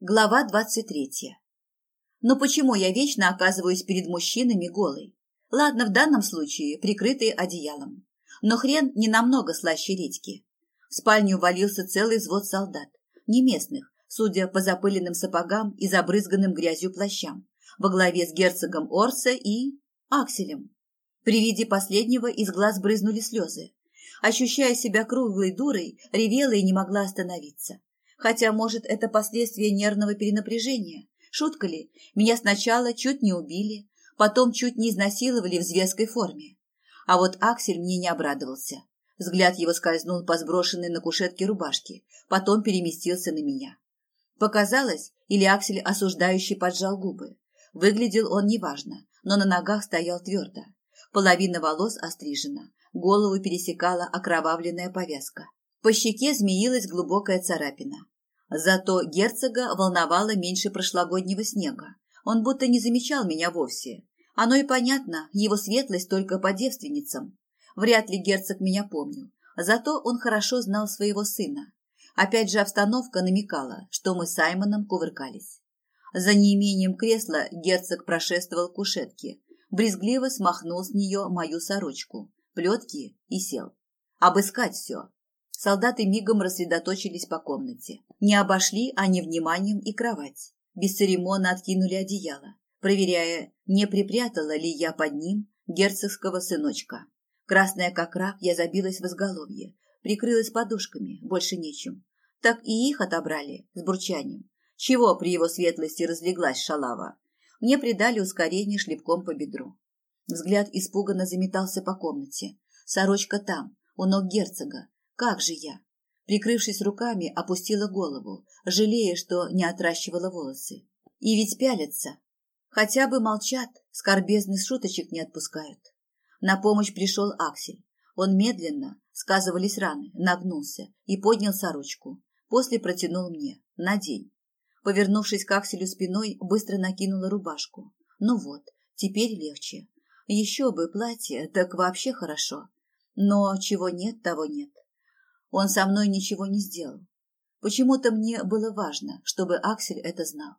Глава двадцать третья. Но почему я вечно оказываюсь перед мужчинами голой? Ладно, в данном случае прикрытые одеялом. Но хрен не намного слаще редьки. В спальню валился целый взвод солдат, не местных, судя по запыленным сапогам и забрызганным грязью плащам, во главе с герцогом Орса и Акселем. При виде последнего из глаз брызнули слезы. Ощущая себя круглой дурой, ревела и не могла остановиться. Хотя, может, это последствия нервного перенапряжения. Шутка ли? Меня сначала чуть не убили, потом чуть не изнасиловали в зверской форме. А вот Аксель мне не обрадовался. Взгляд его скользнул по сброшенной на кушетке рубашке, потом переместился на меня. Показалось, или Аксель осуждающий поджал губы. Выглядел он неважно, но на ногах стоял твердо. Половина волос острижена, голову пересекала окровавленная повязка. По щеке змеилась глубокая царапина. Зато герцога волновало меньше прошлогоднего снега. Он будто не замечал меня вовсе. Оно и понятно, его светлость только по девственницам. Вряд ли герцог меня помнил. Зато он хорошо знал своего сына. Опять же обстановка намекала, что мы с Саймоном кувыркались. За неимением кресла герцог прошествовал к кушетке, брезгливо смахнул с нее мою сорочку, плетки и сел. Обыскать все, Солдаты мигом рассредоточились по комнате. Не обошли они вниманием и кровать. Бесцеремонно откинули одеяло, проверяя, не припрятала ли я под ним герцогского сыночка. Красная как рак, я забилась в изголовье, прикрылась подушками, больше нечем. Так и их отобрали с бурчанием. Чего при его светлости разлеглась шалава? Мне придали ускорение шлепком по бедру. Взгляд испуганно заметался по комнате. Сорочка там, у ног герцога, как же я? Прикрывшись руками, опустила голову, жалея, что не отращивала волосы. И ведь пялятся. Хотя бы молчат, скорбезных шуточек не отпускают. На помощь пришел Аксель. Он медленно, сказывались раны, нагнулся и поднял сорочку. После протянул мне. Надень. Повернувшись к Акселю спиной, быстро накинула рубашку. Ну вот, теперь легче. Еще бы платье, так вообще хорошо. Но чего нет, того нет. Он со мной ничего не сделал. Почему-то мне было важно, чтобы Аксель это знал,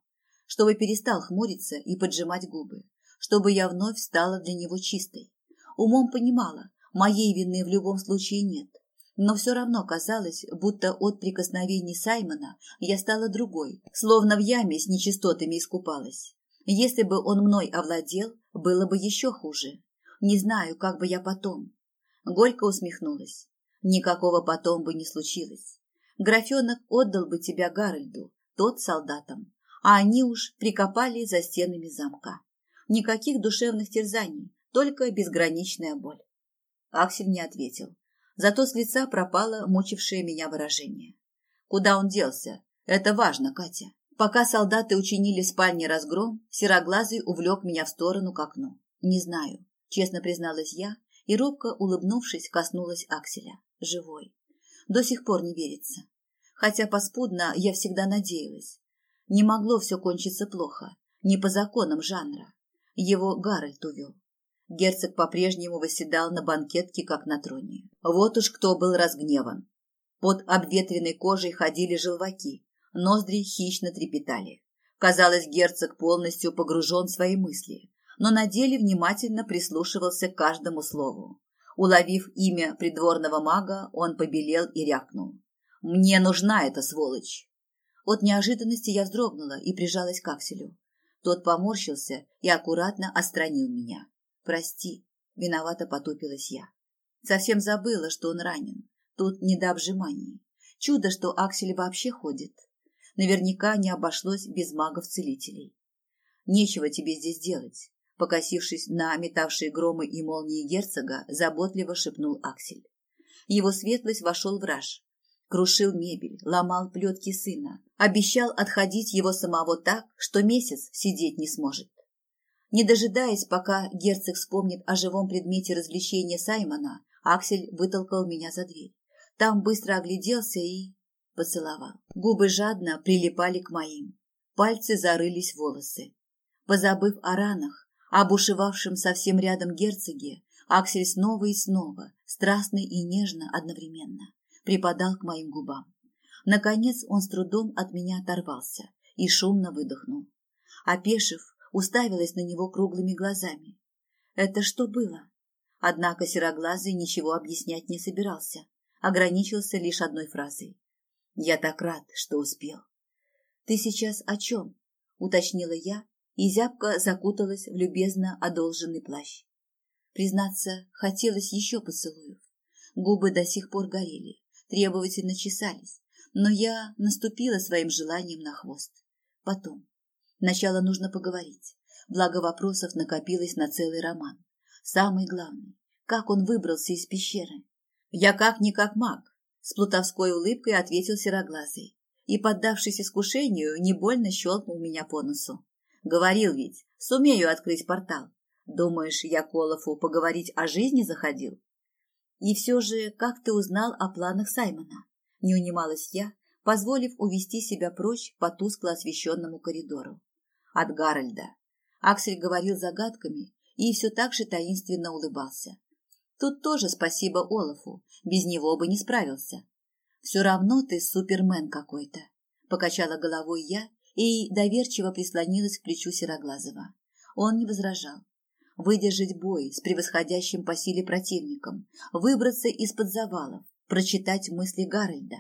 чтобы перестал хмуриться и поджимать губы, чтобы я вновь стала для него чистой. Умом понимала, моей вины в любом случае нет, но все равно казалось, будто от прикосновений Саймона я стала другой, словно в яме с нечистотами искупалась. Если бы он мной овладел, было бы еще хуже. Не знаю, как бы я потом. Горько усмехнулась. Никакого потом бы не случилось. Графенок отдал бы тебя Гарольду, тот солдатам, а они уж прикопали за стенами замка. Никаких душевных терзаний, только безграничная боль. Аксель не ответил. Зато с лица пропало мучившее меня выражение. Куда он делся? Это важно, Катя. Пока солдаты учинили в спальне разгром, сероглазый увлек меня в сторону к окну. Не знаю, честно призналась я, и робко, улыбнувшись, коснулась Акселя живой. До сих пор не верится. Хотя поспудно я всегда надеялась. Не могло все кончиться плохо, не по законам жанра. Его Гарольд увел. Герцог по-прежнему восседал на банкетке, как на троне. Вот уж кто был разгневан. Под обветренной кожей ходили желваки, ноздри хищно трепетали. Казалось, герцог полностью погружен в свои мысли, но на деле внимательно прислушивался к каждому слову. Уловив имя придворного мага, он побелел и рявкнул. «Мне нужна эта сволочь!» От неожиданности я вздрогнула и прижалась к Акселю. Тот поморщился и аккуратно отстранил меня. «Прости», — виновато потупилась я. Совсем забыла, что он ранен. Тут не до обжиманий. Чудо, что Аксель вообще ходит. Наверняка не обошлось без магов-целителей. Нечего тебе здесь делать. Покосившись на метавшие громы и молнии герцога, заботливо шепнул Аксель. Его светлость вошел в раж. Крушил мебель, ломал плетки сына. Обещал отходить его самого так, что месяц сидеть не сможет. Не дожидаясь, пока герцог вспомнит о живом предмете развлечения Саймона, Аксель вытолкал меня за дверь. Там быстро огляделся и поцеловал. Губы жадно прилипали к моим. Пальцы зарылись в волосы. Позабыв о ранах, а бушевавшем совсем рядом герцоге Аксель снова и снова, страстно и нежно одновременно, припадал к моим губам. Наконец он с трудом от меня оторвался и шумно выдохнул. Опешив, уставилась на него круглыми глазами. Это что было? Однако сероглазый ничего объяснять не собирался, ограничился лишь одной фразой. «Я так рад, что успел». «Ты сейчас о чем?» — уточнила я, и зябко закуталась в любезно одолженный плащ. Признаться, хотелось еще поцелуев. Губы до сих пор горели, требовательно чесались, но я наступила своим желанием на хвост. Потом. Сначала нужно поговорить. Благо вопросов накопилось на целый роман. Самый главный. Как он выбрался из пещеры? Я как-никак маг, с плутовской улыбкой ответил сероглазый и, поддавшись искушению, не больно щелкнул меня по носу. Говорил ведь, сумею открыть портал. Думаешь, я Колофу поговорить о жизни заходил? И все же, как ты узнал о планах Саймона? Не унималась я, позволив увести себя прочь по тускло освещенному коридору. От Гарольда. Аксель говорил загадками и все так же таинственно улыбался. Тут тоже спасибо Олафу, без него бы не справился. Все равно ты супермен какой-то, покачала головой я и доверчиво прислонилась к плечу Сероглазого. Он не возражал. Выдержать бой с превосходящим по силе противником, выбраться из-под завалов, прочитать мысли Гарольда.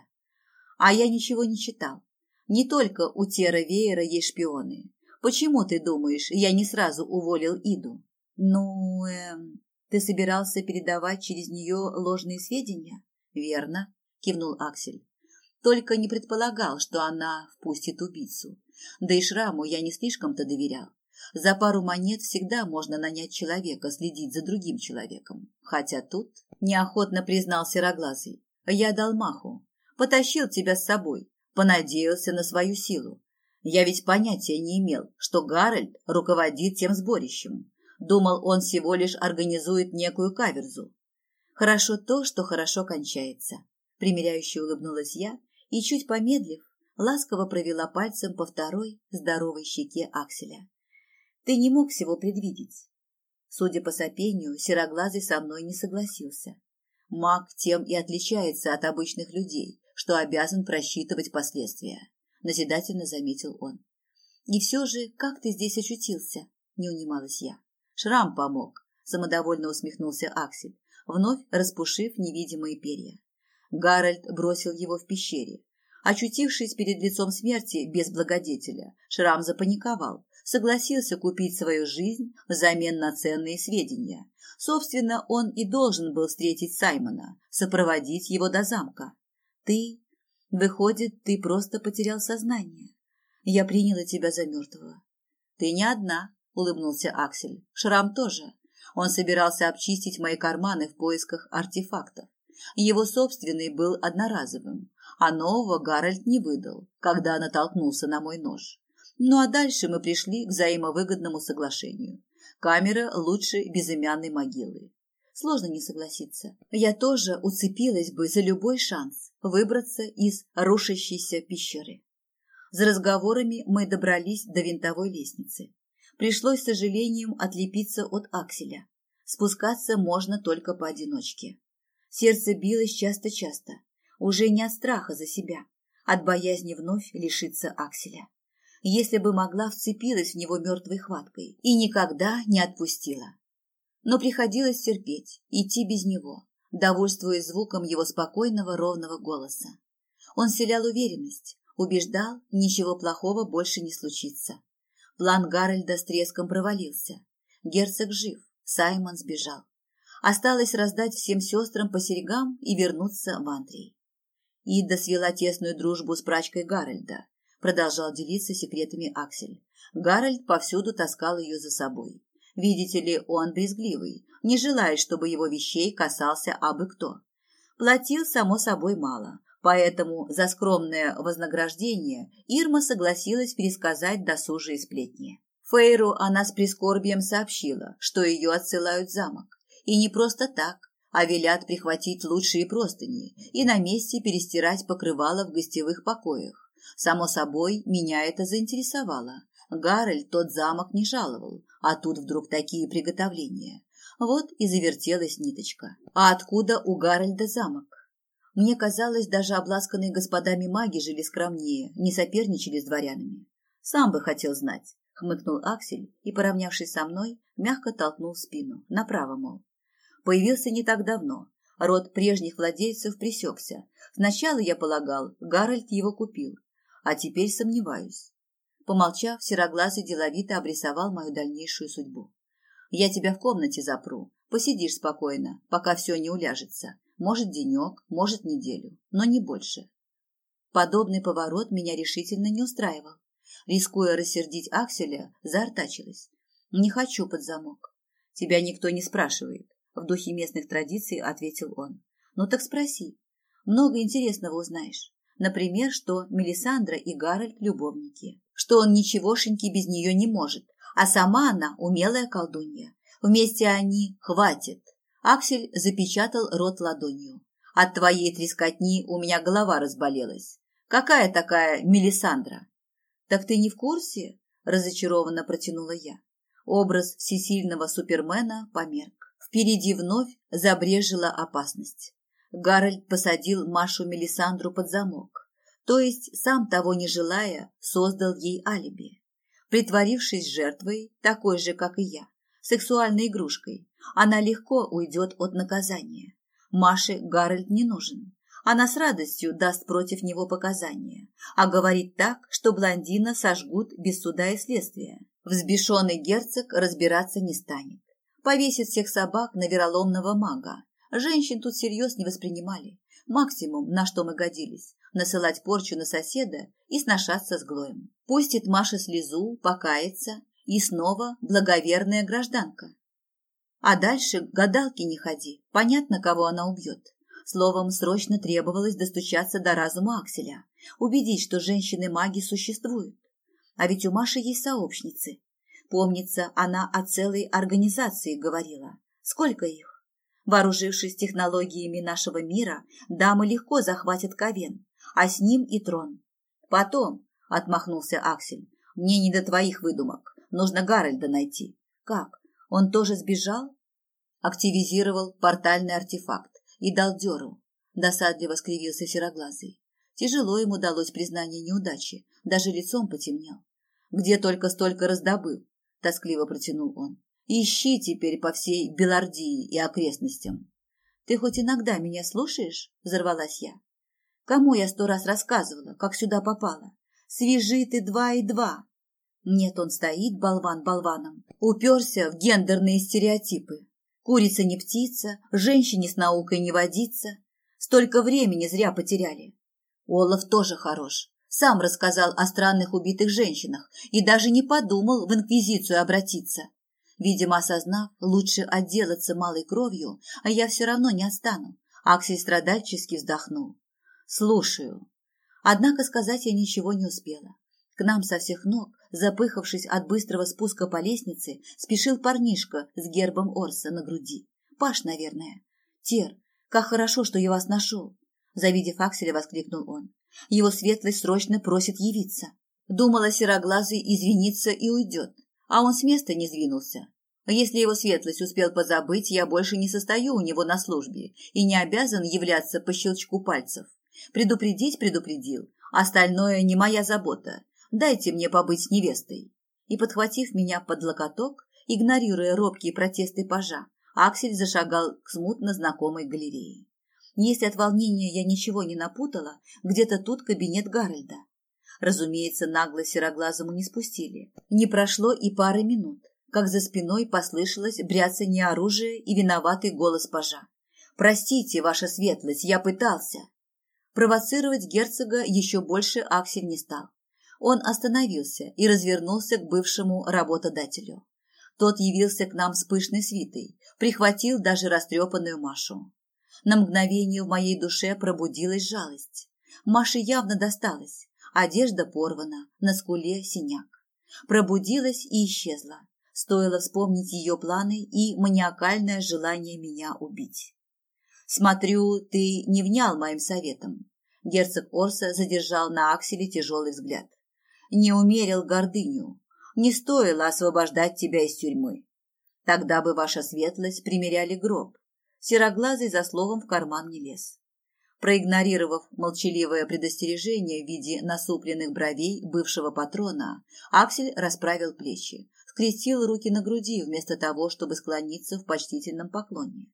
А я ничего не читал. Не только у Тера Веера есть шпионы. Почему, ты думаешь, я не сразу уволил Иду? Ну, эм, ты собирался передавать через нее ложные сведения? Верно, кивнул Аксель. Только не предполагал, что она впустит убийцу. Да и Шраму я не слишком-то доверял. За пару монет всегда можно нанять человека следить за другим человеком. Хотя тут неохотно признал Сероглазый. Я дал маху. Потащил тебя с собой. Понадеялся на свою силу. Я ведь понятия не имел, что Гарольд руководит тем сборищем. Думал, он всего лишь организует некую каверзу. Хорошо то, что хорошо кончается. Примеряюще улыбнулась я и, чуть помедлив, ласково провела пальцем по второй здоровой щеке Акселя. Ты не мог всего предвидеть. Судя по сопению, сероглазый со мной не согласился. Маг тем и отличается от обычных людей, что обязан просчитывать последствия, назидательно заметил он. И все же, как ты здесь очутился? Не унималась я. Шрам помог, самодовольно усмехнулся Аксель, вновь распушив невидимые перья. Гарольд бросил его в пещере. Очутившись перед лицом смерти без благодетеля, Шрам запаниковал, согласился купить свою жизнь взамен на ценные сведения. Собственно, он и должен был встретить Саймона, сопроводить его до замка. Ты... Выходит, ты просто потерял сознание. Я приняла тебя за мертвого. Ты не одна, улыбнулся Аксель. Шрам тоже. Он собирался обчистить мои карманы в поисках артефактов. Его собственный был одноразовым, а нового Гарольд не выдал, когда натолкнулся на мой нож. Ну а дальше мы пришли к взаимовыгодному соглашению. Камера лучше безымянной могилы. Сложно не согласиться. Я тоже уцепилась бы за любой шанс выбраться из рушащейся пещеры. За разговорами мы добрались до винтовой лестницы. Пришлось, с сожалением, отлепиться от акселя. Спускаться можно только поодиночке. Сердце билось часто-часто, уже не от страха за себя, от боязни вновь лишиться акселя если бы могла вцепилась в него мертвой хваткой и никогда не отпустила. Но приходилось терпеть, идти без него, довольствуясь звуком его спокойного ровного голоса. Он селял уверенность, убеждал, ничего плохого больше не случится. План Гарольда с треском провалился. Герцог жив, Саймон сбежал. Осталось раздать всем сестрам по серьгам и вернуться в Андрей. Ида свела тесную дружбу с прачкой Гарольда, продолжал делиться секретами Аксель. Гарольд повсюду таскал ее за собой. Видите ли, он брезгливый, не желает, чтобы его вещей касался абы кто. Платил, само собой, мало, поэтому за скромное вознаграждение Ирма согласилась пересказать досужие сплетни. Фейру она с прискорбием сообщила, что ее отсылают в замок. И не просто так, а велят прихватить лучшие простыни и на месте перестирать покрывало в гостевых покоях. Само собой, меня это заинтересовало. Гарольд тот замок не жаловал, а тут вдруг такие приготовления. Вот и завертелась ниточка. А откуда у Гарольда замок? Мне казалось, даже обласканные господами маги жили скромнее, не соперничали с дворянами. Сам бы хотел знать, хмыкнул Аксель и, поравнявшись со мной, мягко толкнул спину, направо, мол. Появился не так давно. Род прежних владельцев пресекся. Сначала я полагал, Гарольд его купил, а теперь сомневаюсь. Помолчав, сероглазый деловито обрисовал мою дальнейшую судьбу. Я тебя в комнате запру, посидишь спокойно, пока все не уляжется. Может, денек, может, неделю, но не больше. Подобный поворот меня решительно не устраивал. Рискуя рассердить Акселя, заортачилась. «Не хочу под замок». «Тебя никто не спрашивает», — в духе местных традиций ответил он. «Ну так спроси. Много интересного узнаешь. Например, что Мелисандра и Гарольд – любовники, что он ничегошеньки без нее не может, а сама она – умелая колдунья. Вместе они – хватит». Аксель запечатал рот ладонью. «От твоей трескотни у меня голова разболелась. Какая такая Мелисандра?» «Так ты не в курсе?» – разочарованно протянула я. Образ всесильного супермена померк. Впереди вновь забрежила опасность. Гарольд посадил Машу Мелисандру под замок, то есть, сам того не желая, создал ей алиби. Притворившись жертвой, такой же, как и я, сексуальной игрушкой, она легко уйдет от наказания. Маше Гарольд не нужен. Она с радостью даст против него показания, а говорит так, что блондина сожгут без суда и следствия. Взбешенный герцог разбираться не станет. Повесит всех собак на вероломного мага. Женщин тут всерьез не воспринимали. Максимум, на что мы годились – насылать порчу на соседа и сношаться с Глоем. Пустит Маша слезу, покается, и снова благоверная гражданка. А дальше гадалки не ходи, понятно, кого она убьет. Словом, срочно требовалось достучаться до разума Акселя, убедить, что женщины-маги существуют. А ведь у Маши есть сообщницы. Помнится, она о целой организации говорила. Сколько их? Вооружившись технологиями нашего мира, дамы легко захватят Ковен, а с ним и трон. Потом, — отмахнулся Аксель, — мне не до твоих выдумок. Нужно Гарольда найти. Как? Он тоже сбежал? Активизировал портальный артефакт и дал дёру. Досадливо скривился сероглазый. Тяжело ему далось признание неудачи, даже лицом потемнел. Где только столько раздобыл, тоскливо протянул он. Ищи теперь по всей Белардии и окрестностям. Ты хоть иногда меня слушаешь? Взорвалась я. Кому я сто раз рассказывала, как сюда попала? Свяжи ты два и два. Нет, он стоит, болван болваном, уперся в гендерные стереотипы. Курица не птица, женщине с наукой не водится. Столько времени зря потеряли. Олаф тоже хорош. Сам рассказал о странных убитых женщинах и даже не подумал в инквизицию обратиться. Видимо, осознав, лучше отделаться малой кровью, а я все равно не отстану. Аксель страдальчески вздохнул. «Слушаю». Однако сказать я ничего не успела. К нам со всех ног, запыхавшись от быстрого спуска по лестнице, спешил парнишка с гербом Орса на груди. Паш, наверное. Тер, как хорошо, что я вас нашел. Завидев Акселя, воскликнул он. Его светлость срочно просит явиться. Думала сероглазый извиниться и уйдет, а он с места не сдвинулся. Если его светлость успел позабыть, я больше не состою у него на службе и не обязан являться по щелчку пальцев. Предупредить предупредил, остальное не моя забота. Дайте мне побыть с невестой. И, подхватив меня под локоток, игнорируя робкие протесты пажа, Аксель зашагал к смутно знакомой галерее. Если от волнения я ничего не напутала, где-то тут кабинет Гарольда. Разумеется, нагло сероглазому не спустили. Не прошло и пары минут, как за спиной послышалось бряцание оружия и виноватый голос пажа. «Простите, ваша светлость, я пытался». Провоцировать герцога еще больше Аксель не стал. Он остановился и развернулся к бывшему работодателю. Тот явился к нам с пышной свитой, прихватил даже растрепанную Машу. На мгновение в моей душе пробудилась жалость. Маше явно досталось. Одежда порвана, на скуле синяк. Пробудилась и исчезла. Стоило вспомнить ее планы и маниакальное желание меня убить. «Смотрю, ты не внял моим советом». Герцог Орса задержал на Акселе тяжелый взгляд не умерил гордыню. Не стоило освобождать тебя из тюрьмы. Тогда бы ваша светлость примеряли гроб. Сероглазый за словом в карман не лез. Проигнорировав молчаливое предостережение в виде насупленных бровей бывшего патрона, Аксель расправил плечи, скрестил руки на груди вместо того, чтобы склониться в почтительном поклоне.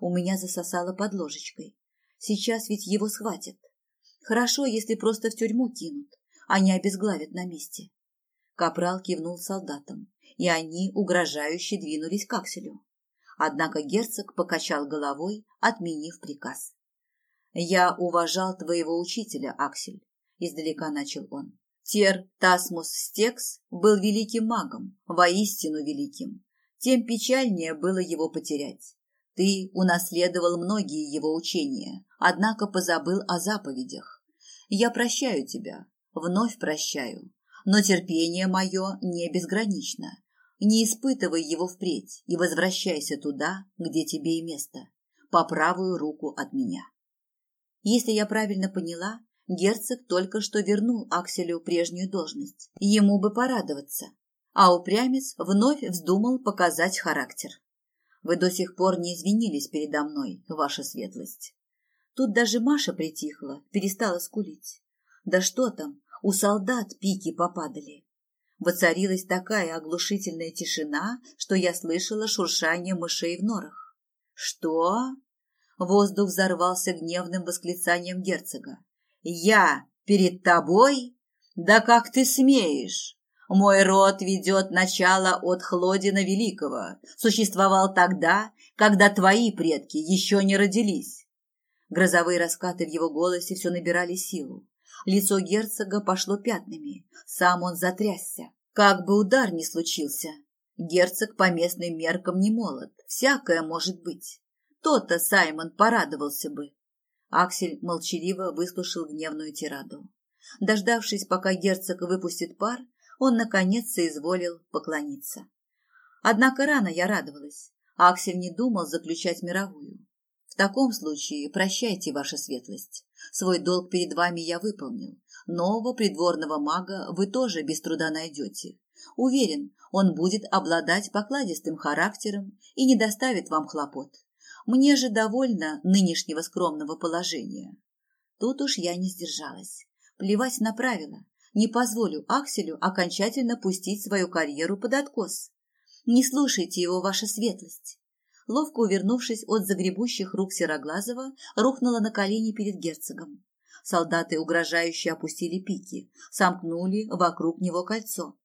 У меня засосало под ложечкой. Сейчас ведь его схватят. Хорошо, если просто в тюрьму кинут, а не обезглавят на месте. Капрал кивнул солдатам, и они угрожающе двинулись к Акселю. Однако герцог покачал головой, отменив приказ. «Я уважал твоего учителя, Аксель», — издалека начал он. «Тер Тасмус Стекс был великим магом, воистину великим. Тем печальнее было его потерять. Ты унаследовал многие его учения, однако позабыл о заповедях. Я прощаю тебя, вновь прощаю, но терпение мое не безгранично. Не испытывай его впредь и возвращайся туда, где тебе и место, по правую руку от меня. Если я правильно поняла, герцог только что вернул Акселю прежнюю должность. Ему бы порадоваться. А упрямец вновь вздумал показать характер. Вы до сих пор не извинились передо мной, ваша светлость. Тут даже Маша притихла, перестала скулить. Да что там, у солдат пики попадали. Воцарилась такая оглушительная тишина, что я слышала шуршание мышей в норах. «Что?» Воздух взорвался гневным восклицанием герцога. «Я перед тобой? Да как ты смеешь? Мой род ведет начало от Хлодина Великого, существовал тогда, когда твои предки еще не родились». Грозовые раскаты в его голосе все набирали силу. Лицо герцога пошло пятнами, сам он затрясся. Как бы удар ни случился. Герцог по местным меркам не молод, всякое может быть. То-то Саймон порадовался бы. Аксель молчаливо выслушал гневную тираду. Дождавшись, пока герцог выпустит пар, он, наконец, соизволил поклониться. Однако рано я радовалась. Аксель не думал заключать мировую. В таком случае прощайте, ваша светлость. Свой долг перед вами я выполнил. Нового придворного мага вы тоже без труда найдете. Уверен, он будет обладать покладистым характером и не доставит вам хлопот. Мне же довольно нынешнего скромного положения. Тут уж я не сдержалась. Плевать на правила. Не позволю Акселю окончательно пустить свою карьеру под откос. Не слушайте его, ваша светлость ловко увернувшись от загребущих рук Сероглазова, рухнула на колени перед герцогом. Солдаты угрожающе опустили пики, сомкнули вокруг него кольцо.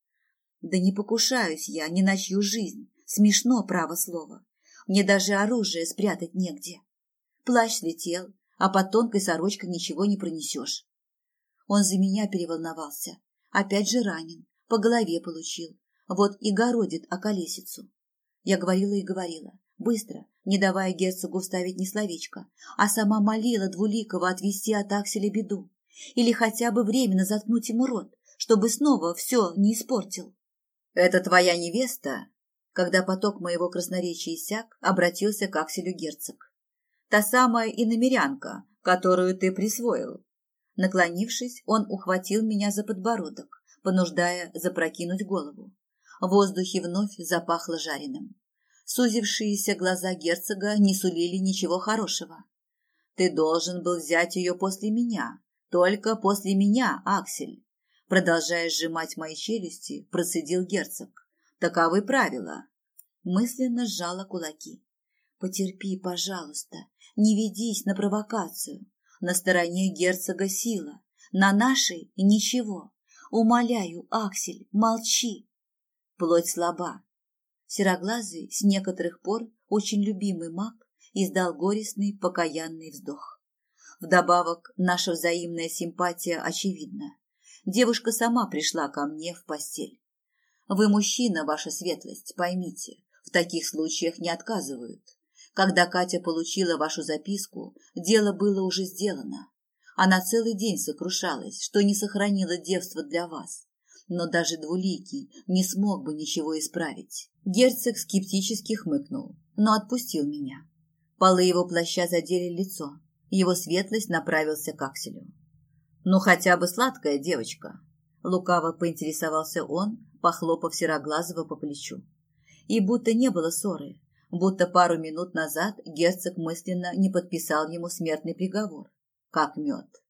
Да не покушаюсь я ни на чью жизнь, смешно право слово. Мне даже оружие спрятать негде. Плащ слетел, а под тонкой сорочкой ничего не пронесешь. Он за меня переволновался. Опять же ранен, по голове получил. Вот и городит околесицу. Я говорила и говорила, быстро, не давая герцогу вставить ни словечко, а сама молила Двуликова отвести от Акселя беду или хотя бы временно заткнуть ему рот, чтобы снова все не испортил. «Это твоя невеста?» Когда поток моего красноречия иссяк, обратился к Акселю герцог. «Та самая иномерянка, которую ты присвоил». Наклонившись, он ухватил меня за подбородок, понуждая запрокинуть голову. В воздухе вновь запахло жареным. Сузившиеся глаза герцога не сулили ничего хорошего. «Ты должен был взять ее после меня, только после меня, Аксель!» Продолжая сжимать мои челюсти, процедил герцог. «Таковы правила!» Мысленно сжала кулаки. «Потерпи, пожалуйста, не ведись на провокацию. На стороне герцога сила, на нашей ничего. Умоляю, Аксель, молчи!» Плоть слаба, Сероглазый, с некоторых пор очень любимый маг, издал горестный, покаянный вздох. Вдобавок, наша взаимная симпатия очевидна. Девушка сама пришла ко мне в постель. Вы мужчина, ваша светлость, поймите, в таких случаях не отказывают. Когда Катя получила вашу записку, дело было уже сделано. Она целый день сокрушалась, что не сохранила девство для вас. Но даже двуликий не смог бы ничего исправить. Герцог скептически хмыкнул, но отпустил меня. Полы его плаща задели лицо. Его светлость направился к Акселю. «Ну, хотя бы сладкая девочка», — лукаво поинтересовался он, похлопав Сероглазого по плечу. И будто не было ссоры, будто пару минут назад герцог мысленно не подписал ему смертный приговор. как мед.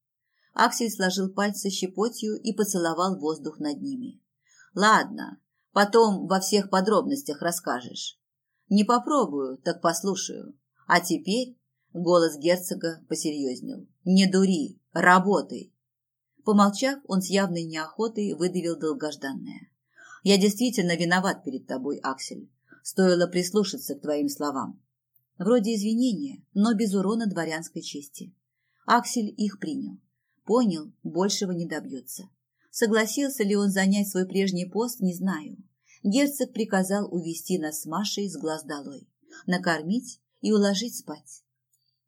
Аксель сложил пальцы щепотью и поцеловал воздух над ними. Ладно, потом во всех подробностях расскажешь. Не попробую, так послушаю. А теперь голос герцога посерьезнел. Не дури, работай. Помолчав, он с явной неохотой выдавил долгожданное. Я действительно виноват перед тобой, Аксель. Стоило прислушаться к твоим словам. Вроде извинения, но без урона дворянской чести. Аксель их принял. Понял, большего не добьется. Согласился ли он занять свой прежний пост, не знаю. Герцог приказал увести нас с Машей с глаз долой, накормить и уложить спать.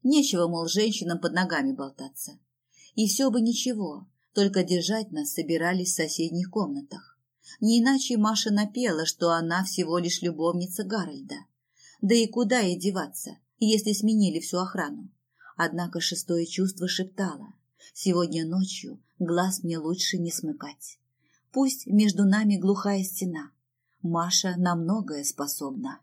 Нечего, мол, женщинам под ногами болтаться. И все бы ничего, только держать нас собирались в соседних комнатах. Не иначе Маша напела, что она всего лишь любовница Гарольда. Да и куда ей деваться, если сменили всю охрану? Однако шестое чувство шептало. Сегодня ночью глаз мне лучше не смыкать. Пусть между нами глухая стена. Маша на многое способна.